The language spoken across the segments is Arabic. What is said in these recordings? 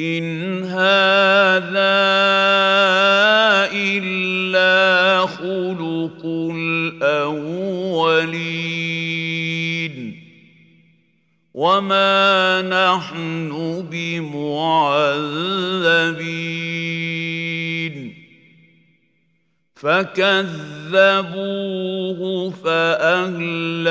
إن هذا إلا خلق الأولين وما نحن بمعذبين فكذبوه فأهلكناهم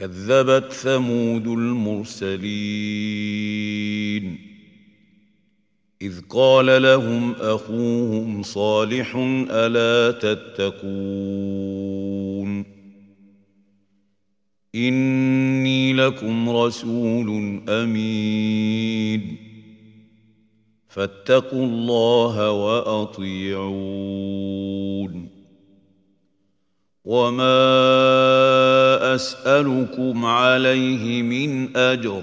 كذبت ثمود المرسلين. إذ قال لهم أخوهم صالح ألا تتقون؟ إني لكم رسول أمين. فاتقوا الله وأطيعون. وما أسألكم عليه من أجر.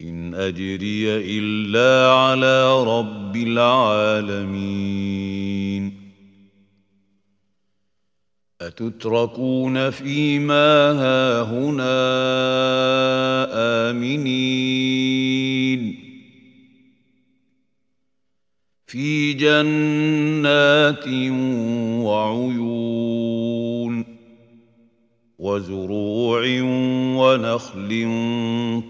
إن أجري إلا على رب العالمين. أتتركون فيما هاهنا آمنين. في جنات وعيون. وزروع ونخل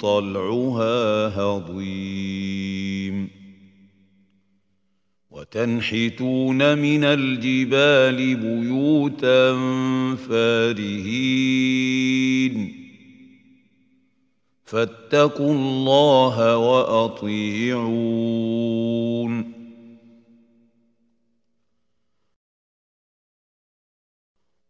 طلعها هضيم. وتنحتون من الجبال بيوتا فارهين. فاتقوا الله وأطيعون.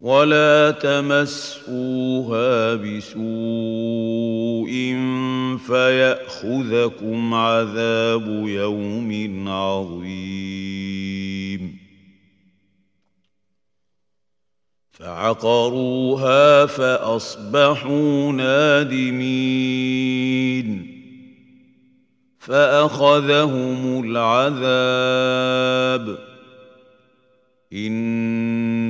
ولا تمسوها بسوء فياخذكم عذاب يوم عظيم فعقروها فاصبحوا نادمين فاخذهم العذاب